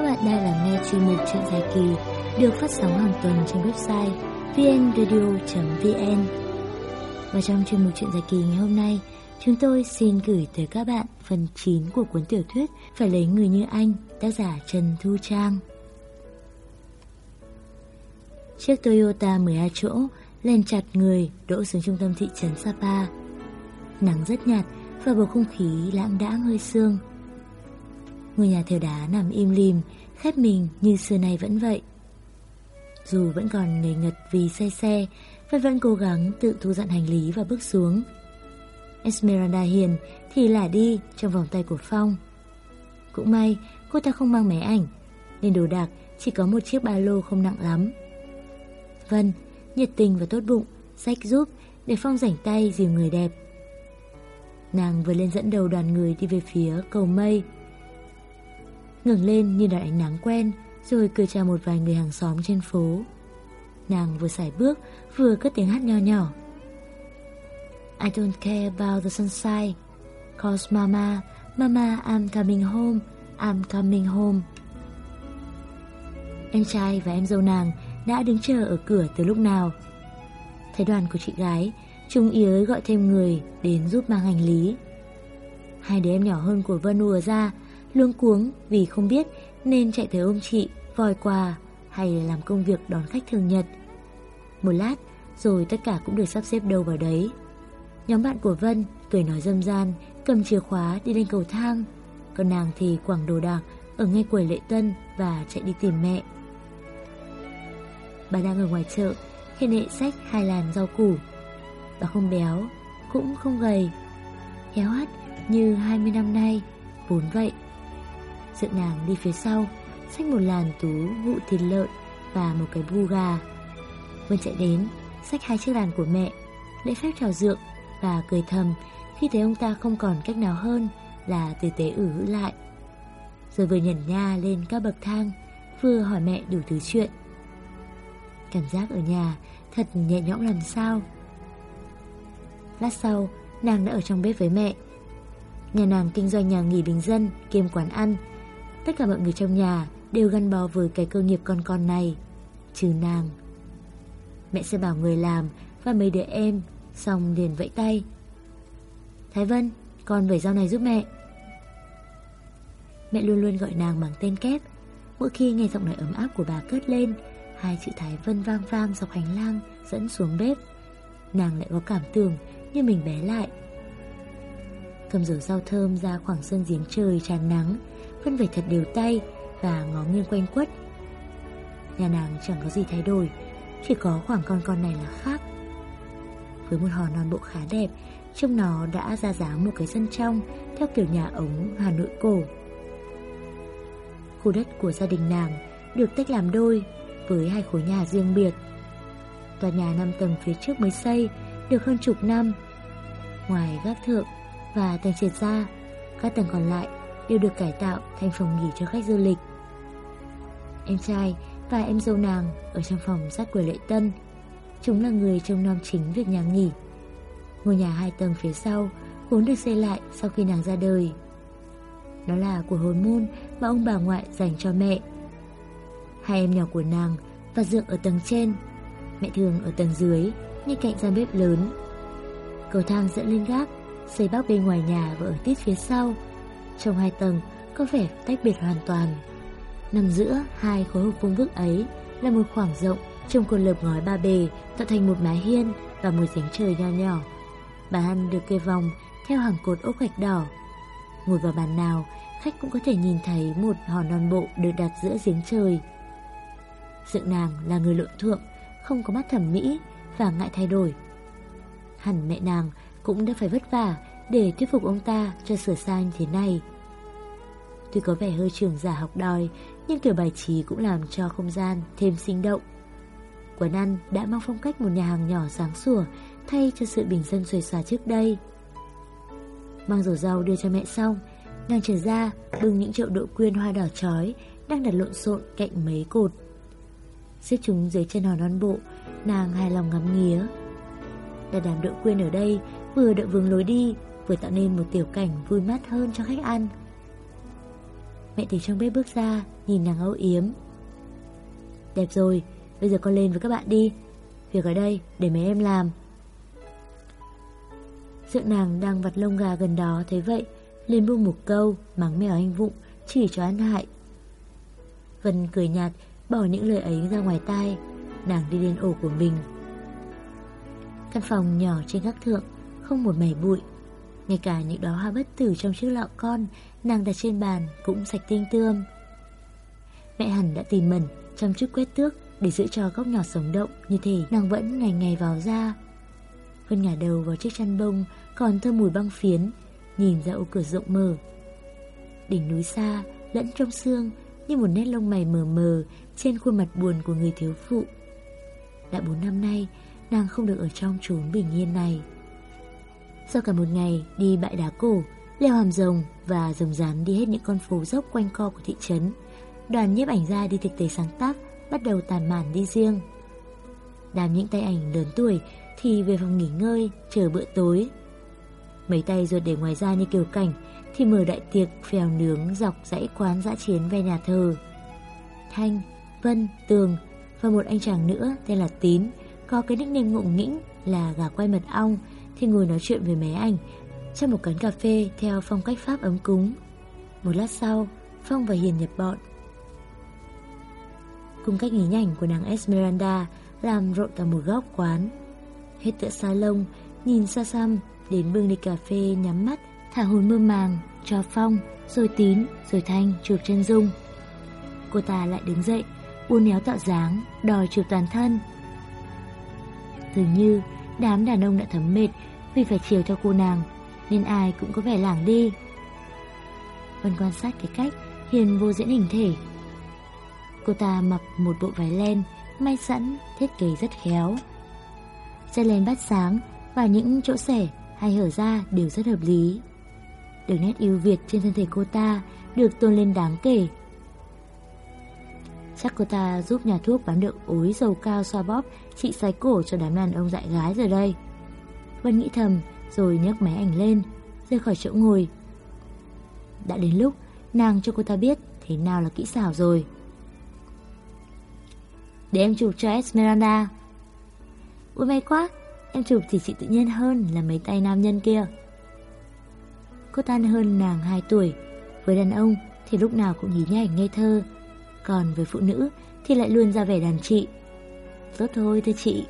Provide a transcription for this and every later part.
Các bạn đang lắng nghe chuyên mục chuyện dài kỳ được phát sóng hàng tuần trên website vnradio.vn Và trong chuyên mục chuyện dài kỳ ngày hôm nay, chúng tôi xin gửi tới các bạn phần 9 của cuốn tiểu thuyết Phải lấy người như anh, tác giả Trần Thu Trang. Chiếc Toyota 12 chỗ lên chặt người đỗ xuống trung tâm thị trấn Sapa. Nắng rất nhạt và bầu không khí lãng đãng hơi sương. Ngôi nhà thờ đá nằm im lìm, khép mình như xưa nay vẫn vậy. Dù vẫn còn ngây ngật vì say xe, Vân vẫn cố gắng tự thu dọn hành lý và bước xuống. Esmeralda hiền thì lả đi trong vòng tay của Phong. Cũng may cô ta không mang máy ảnh, nên đồ đạc chỉ có một chiếc ba lô không nặng lắm. Vân, nhiệt tình và tốt bụng, sách giúp để Phong rảnh tay dìu người đẹp. Nàng vừa lên dẫn đầu đoàn người đi về phía cầu mây ngẩng lên như đợi ánh nắng quen, rồi cười chào một vài người hàng xóm trên phố. Nàng vừa xài bước, vừa cất tiếng hát nho nhỏ. I don't care about the sunshine, cause mama, mama, I'm coming home, I'm coming home. Em trai và em dâu nàng đã đứng chờ ở cửa từ lúc nào. Thấy đoàn của chị gái, Trung ý ới gọi thêm người đến giúp mang hành lý. Hai đứa em nhỏ hơn của Vân ùa ra, luống cuống vì không biết nên chạy tới ôm chị, vòi quà hay là làm công việc đón khách thường nhật. Một lát, rồi tất cả cũng được sắp xếp đâu vào đấy. Nhóm bạn của Vân cười nói dâm gian, cầm chìa khóa đi lên cầu thang. Còn nàng thì quảng đồ đạc ở ngay quầy lệ tân và chạy đi tìm mẹ. Bà đang ở ngoài chợ, khi nệ sách hai làn rau củ. Bà không béo, cũng không gầy. Héo hắt như 20 năm nay, vốn vậy. Dượng nàng đi phía sau, xách một làn tú vụ thịt lợn và một cái bu gà. Vân chạy đến, xách hai chiếc làn của mẹ, lễ phép chào dượng và cười thầm khi thấy ông ta không còn cách nào hơn là từ tế ử hữ lại. Rồi vừa nhẩn nha lên các bậc thang, vừa hỏi mẹ đủ thứ chuyện. Cảm giác ở nhà thật nhẹ nhõm làm sao. Lát sau, nàng đã ở trong bếp với mẹ. Nhà nàng kinh doanh nhà nghỉ bình dân, kiêm quán ăn. Tất cả mọi người trong nhà đều gắn bó với cái cơ nghiệp con con này, trừ nàng. Mẹ sẽ bảo người làm và mấy đứa em, xong liền vẫy tay. Thái Vân, con vẩy rau này giúp mẹ. Mẹ luôn luôn gọi nàng bằng tên kép. Mỗi khi nghe giọng nói ấm áp của bà cất lên, hai chữ Thái Vân vang vang dọc hành lang dẫn xuống bếp. Nàng lại có cảm tưởng như mình bé lại. Cầm rổ rau thơm ra khoảng sân giếng trời tràn nắng, Vân vẩy thật đều tay và ngó nghiêng quanh quất. Nhà nàng chẳng có gì thay đổi, chỉ có khoảng con con này là khác. Với một hòn non bộ khá đẹp, trông nó đã ra dáng một cái sân trong theo kiểu nhà ống Hà Nội cổ. Khu đất của gia đình nàng được tách làm đôi với hai khối nhà riêng biệt. Tòa nhà 5 tầng phía trước mới xây, được hơn chục năm. Ngoài gác thượng và tầng trệt ra, các tầng còn lại đều được cải tạo thành phòng nghỉ cho khách du lịch. Em trai và em dâu nàng ở trong phòng sát quầy lệ tân. Chúng là người trông nom chính việc nhà nghỉ. Ngôi nhà hai tầng phía sau vốn được xây lại sau khi nàng ra đời. Đó là của hồi môn mà ông bà ngoại dành cho mẹ. Hai em nhỏ của nàng và dượng ở tầng trên, mẹ thường ở tầng dưới, ngay cạnh gian bếp lớn. Cầu thang dẫn lên gác, xây bắc bên ngoài nhà và ở tít phía sau. Trong hai tầng có vẻ tách biệt hoàn toàn. Nằm giữa hai khối hộp vuông vức ấy là một khoảng rộng trong cột lợp ngói ba bề tạo thành một mái hiên và một giếng trời nho nhỏ. Bàn ăn được kê vòng theo hàng cột ốc gạch đỏ. Ngồi vào bàn nào, khách cũng có thể nhìn thấy một hòn non bộ được đặt giữa giếng trời. sự nàng là người lộn thượng, không có mắt thẩm mỹ và ngại thay đổi. Hẳn mẹ nàng cũng đã phải vất vả để thuyết phục ông ta cho sửa sang như thế này. Tuy có vẻ hơi trường giả học đòi, nhưng kiểu bài trí cũng làm cho không gian thêm sinh động. Quán ăn đã mang phong cách một nhà hàng nhỏ sáng sủa thay cho sự bình dân xuề xòa trước đây. Mang rổ rau đưa cho mẹ xong, nàng trở ra bưng những chậu đậu quyên hoa đỏ chói đang đặt lộn xộn cạnh mấy cột. Xếp chúng dưới chân hòn non bộ, nàng hài lòng ngắm nghía. Đặt đám đậu quyên ở đây vừa đợi vương lối đi, vừa tạo nên một tiểu cảnh vui mắt hơn cho khách ăn. Mẹ từ trong bếp bước ra, nhìn nàng âu yếm. Đẹp rồi, bây giờ con lên với các bạn đi. Việc ở đây để mấy em làm. Dượng nàng đang vặt lông gà gần đó thấy vậy, liền buông một câu, mắng mèo anh vụng, chỉ cho ăn hại. Vân cười nhạt, bỏ những lời ấy ra ngoài tai, nàng đi đến ổ của mình. Căn phòng nhỏ trên gác thượng, không một mảy bụi. Ngay cả những đóa hoa bất tử trong chiếc lọ con nàng đặt trên bàn cũng sạch tinh tươm. Mẹ hẳn đã tìm mẩn trong chút quét tước để giữ cho góc nhỏ sống động như thế. nàng vẫn ngày ngày vào ra. Vân ngả đầu vào chiếc chăn bông còn thơm mùi băng phiến, nhìn ra ô cửa rộng mở. Đỉnh núi xa, lẫn trong xương như một nét lông mày mờ mờ trên khuôn mặt buồn của người thiếu phụ. Đã bốn năm nay, nàng không được ở trong chốn bình yên này. Sau cả một ngày đi bãi đá cổ, leo hàm rồng và rồng rán đi hết những con phố dốc quanh co của thị trấn, đoàn nhiếp ảnh gia đi thực tế sáng tác bắt đầu tàn màn đi riêng. Đám những tay ảnh lớn tuổi thì về phòng nghỉ ngơi, chờ bữa tối. Mấy tay ruột để ngoài ra như kiều cảnh thì mở đại tiệc phèo nướng dọc dãy quán dã chiến về nhà thờ. Thanh, Vân, Tường và một anh chàng nữa tên là Tín có cái nickname ngụm nghĩnh là gà quay mật ong thì ngồi nói chuyện với máy ảnh trong một quán cà phê theo phong cách Pháp ấm cúng. Một lát sau, Phong và Hiền nhập bọn. Cùng cách nhí nhảnh của nàng Esmeralda làm rộn cả một góc quán. Hết tựa salon, nhìn xa xăm, đến bưng đi cà phê nhắm mắt, thả hồn mơ màng, cho Phong, rồi Tín, rồi Thanh chụp chân dung. Cô ta lại đứng dậy, uốn éo tạo dáng, đòi chụp toàn thân. Dường như đám đàn ông đã thấm mệt vì phải chiều theo cô nàng, nên ai cũng có vẻ lảng đi. Vân quan sát cái cách Hiền vô diễn hình thể. Cô ta mặc một bộ váy len, may sẵn, thiết kế rất khéo. Dây len bắt sáng và những chỗ xẻ hay hở ra đều rất hợp lý. Đường nét ưu việt trên thân thể cô ta được tôn lên đáng kể. Chắc cô ta giúp nhà thuốc bán được ối dầu cao xoa bóp trị sái cổ cho đám đàn ông dại gái rồi đây. Vân nghĩ thầm rồi nhấc máy ảnh lên, rời khỏi chỗ ngồi. Đã đến lúc nàng cho cô ta biết thế nào là kỹ xảo rồi. Để em chụp cho Esmeralda. Ui may quá, em chụp thì chị tự nhiên hơn là mấy tay nam nhân kia. Cô ta hơn nàng 2 tuổi, với đàn ông thì lúc nào cũng nhí nhảnh ngây thơ, còn với phụ nữ thì lại luôn ra vẻ đàn chị. Tốt thôi thưa chị.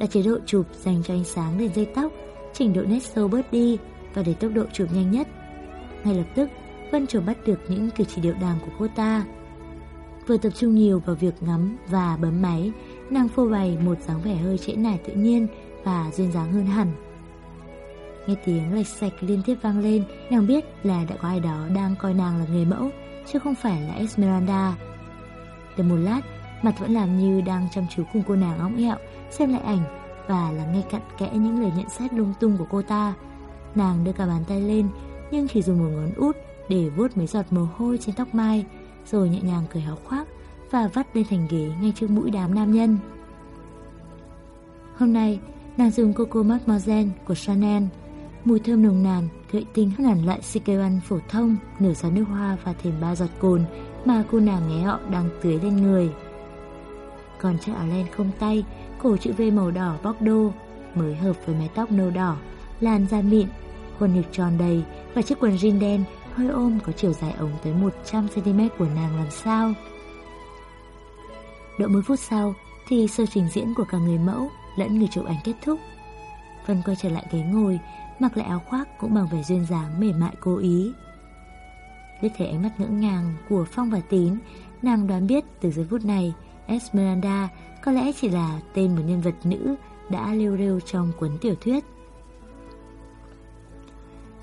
Đặt chế độ chụp dành cho ánh sáng lên dây tóc, chỉnh độ nét sâu bớt đi và để tốc độ chụp nhanh nhất. Ngay lập tức, Vân chụp bắt được những cử chỉ điệu đàm của cô ta. Vừa tập trung nhiều vào việc ngắm và bấm máy, nàng phô bày một dáng vẻ hơi trễ nải tự nhiên và duyên dáng hơn hẳn. Nghe tiếng lạch sạch liên tiếp vang lên, nàng biết là đã có ai đó đang coi nàng là người mẫu, chứ không phải là Esmeralda. Từ một lát, mặt vẫn làm như đang chăm chú cùng cô nàng óng ẹo, xem lại ảnh và là nghe cặn kẽ những lời nhận xét lung tung của cô ta. Nàng đưa cả bàn tay lên, nhưng chỉ dùng một ngón út để vuốt mấy giọt mồ hôi trên tóc mai, rồi nhẹ nhàng cười háo khoác và vắt lên thành ghế ngay trước mũi đám nam nhân. Hôm nay, nàng dùng Coco Mademoiselle của Chanel, mùi thơm nồng nàn, gợi tinh hơn hẳn lại Sikewan phổ thông, nửa xá nước hoa và thêm ba giọt cồn mà cô nàng nghe họ đang tưới lên người. Còn chiếc áo len không tay, cổ chữ V màu đỏ bóc đô, mới hợp với mái tóc nâu đỏ, làn da mịn, khuôn ngực tròn đầy và chiếc quần jean đen hơi ôm có chiều dài ống tới 100cm của nàng làm sao. Độ 10 phút sau thì sơ trình diễn của cả người mẫu lẫn người chụp ảnh kết thúc. Vân quay trở lại ghế ngồi, mặc lại áo khoác cũng bằng vẻ duyên dáng mềm mại cố ý. Liếc thấy ánh mắt ngỡ ngàng của Phong và Tín, nàng đoán biết từ giây phút này Esmeralda có lẽ chỉ là tên một nhân vật nữ đã lêu rêu trong cuốn tiểu thuyết.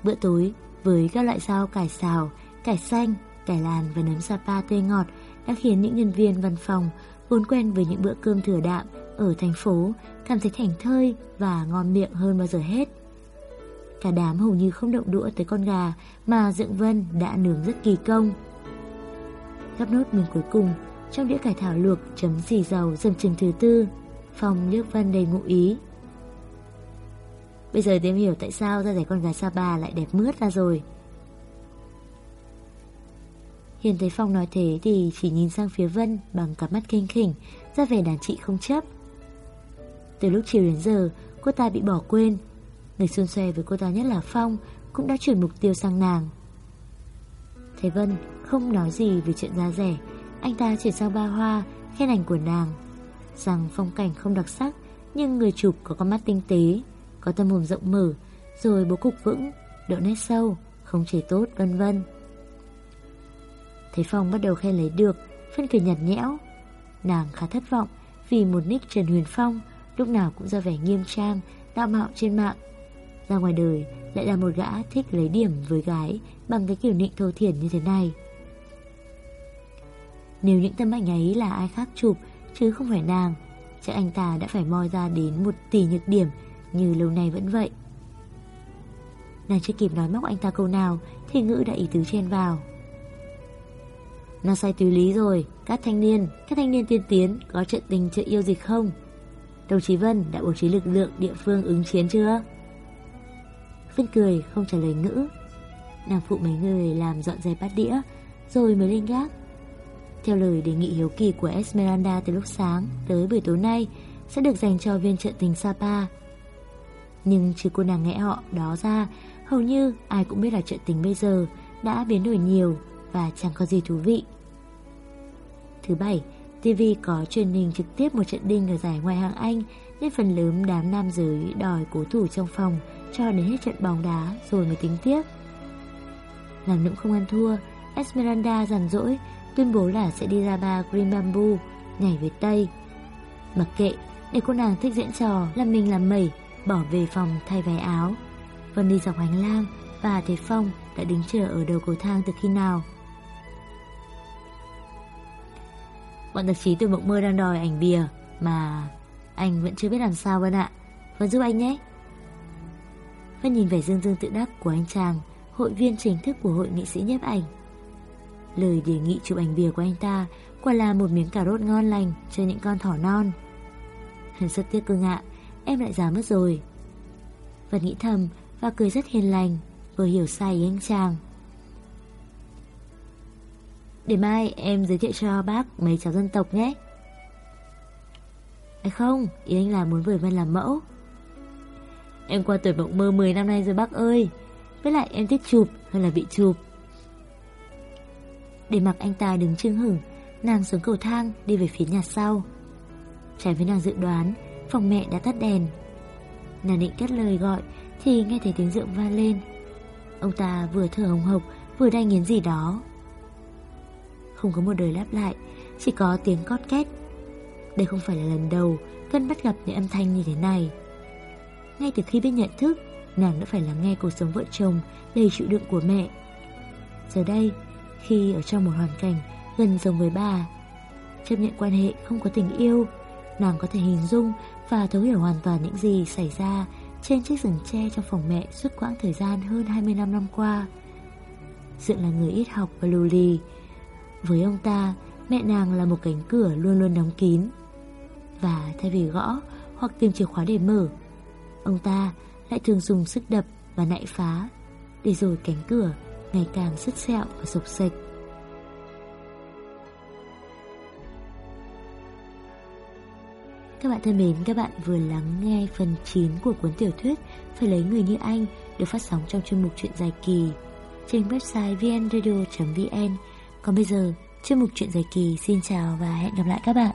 Bữa tối với các loại rau cải xào, cải xanh, cải làn và nấm sapa tươi ngọt đã khiến những nhân viên văn phòng vốn quen với những bữa cơm thừa đạm ở thành phố cảm thấy thảnh thơi và ngon miệng hơn bao giờ hết. Cả đám hầu như không động đũa tới con gà mà Dượng Vân đã nướng rất kỳ công. Gắp nốt miếng cuối cùng, trong đĩa cải thảo luộc chấm xì dầu dầm chừng thứ tư, Phong liếc Vân đầy ngụ ý. Bây giờ tìm hiểu tại sao da rẻ con gái Sapa lại đẹp mướt ra rồi. Hiền thấy Phong nói thế thì chỉ nhìn sang phía Vân bằng cặp mắt kinh khỉnh, ra vẻ đàn chị không chấp. Từ lúc chiều đến giờ, cô ta bị bỏ quên. Người xôn xoe với cô ta nhất là Phong, cũng đã chuyển mục tiêu sang nàng. Thấy Vân không nói gì về chuyện giá rẻ, anh ta chuyển sang ba hoa, khen ảnh của nàng. Rằng phong cảnh không đặc sắc, nhưng người chụp có con mắt tinh tế, có tâm hồn rộng mở, rồi bố cục vững, độ nét sâu, không chế tốt, vân vân. Thấy Phong bắt đầu khen lấy được, Phân cười nhạt nhẽo. Nàng khá thất vọng vì một nick Trần Huyền Phong lúc nào cũng ra vẻ nghiêm trang, đạo mạo trên mạng. Ra ngoài đời lại là một gã thích lấy điểm với gái bằng cái kiểu nịnh thô thiển như thế này. Nếu những tấm ảnh ấy là ai khác chụp chứ không phải nàng, chắc anh ta đã phải moi ra đến một tỷ nhược điểm như lâu nay vẫn vậy. Nàng chưa kịp nói móc anh ta câu nào thì ngữ đã ý tứ chen vào. nàng sai tùy lý rồi, các thanh niên, các thanh niên tiên tiến có trận tình trợ yêu dịch không? Đồng chí Vân đã bố trí lực lượng địa phương ứng chiến chưa? Vân cười không trả lời ngữ. Nàng phụ mấy người làm dọn dẹp bát đĩa rồi mới lên gác. Theo lời đề nghị hiếu kỳ của Esmeralda từ lúc sáng tới buổi tối nay sẽ được dành cho viên trợ tình Sapa. Nhưng trừ cô nàng nghe họ đó ra, hầu như ai cũng biết là trợ tình bây giờ đã biến đổi nhiều và chẳng có gì thú vị. Thứ bảy, TV có truyền hình trực tiếp một trận đinh ở giải ngoại hạng Anh nên phần lớn đám nam giới đòi cố thủ trong phòng cho đến hết trận bóng đá rồi mới tính tiếp. Làm nũng không ăn thua, Esmeralda giàn dỗi tuyên bố là sẽ đi ra ba Green Bamboo, nhảy về Tây. Mặc kệ, để cô nàng thích diễn trò làm mình làm mẩy, bỏ về phòng thay váy áo. Vân đi dọc hành lang và thấy Phong đã đứng chờ ở đầu cầu thang từ khi nào. Bọn tạp chí từ mộng mơ đang đòi ảnh bìa Mà anh vẫn chưa biết làm sao Vân ạ Vân giúp anh nhé Vân nhìn vẻ dương dương tự đắc của anh chàng Hội viên chính thức của hội nghị sĩ nhiếp ảnh Lời đề nghị chụp ảnh bìa của anh ta Quả là một miếng cà rốt ngon lành Cho những con thỏ non. Hân rất tiếc cưng ạ Em lại già mất rồi. Vân nghĩ thầm và cười rất hiền lành Vừa hiểu sai ý anh chàng. Để mai em giới thiệu cho bác mấy cháu dân tộc nhé. À không, ý anh là muốn Vời Vân làm mẫu. Em qua tuổi mộng mơ 10 năm nay rồi bác ơi. Với lại em thích chụp hơn là bị chụp. Để mặc anh ta đứng chưng hửng Nàng xuống cầu thang đi về phía nhà sau Trái với nàng dự đoán Phòng mẹ đã tắt đèn Nàng định cất lời gọi Thì nghe thấy tiếng rượu vang lên Ông ta vừa thở hồng hộc Vừa đang nghiến gì đó không có một đời lắp lại, chỉ có tiếng cót két. Đây không phải là lần đầu Cân bắt gặp những âm thanh như thế này. Ngay từ khi biết nhận thức, nàng đã phải lắng nghe cuộc sống vợ chồng đầy chịu đựng của mẹ. Giờ đây, khi ở trong một hoàn cảnh gần giống với bà, chấp nhận quan hệ không có tình yêu, nàng có thể hình dung và thấu hiểu hoàn toàn những gì xảy ra trên chiếc rừng tre trong phòng mẹ suốt quãng thời gian hơn 25 năm qua. Dượng là người ít học và lù lì, với ông ta, mẹ nàng là một cánh cửa luôn luôn đóng kín. Và thay vì gõ hoặc tìm chìa khóa để mở, ông ta lại thường dùng sức đập và nạy phá, để rồi cánh cửa ngày càng sứt sẹo và sụp sịch. Các bạn thân mến, các bạn vừa lắng nghe phần 9 của cuốn tiểu thuyết Phải lấy người như anh được phát sóng trong chuyên mục chuyện dài kỳ trên website vnradio.vn còn bây giờ, chuyên mục chuyện dài kỳ xin chào và hẹn gặp lại các bạn.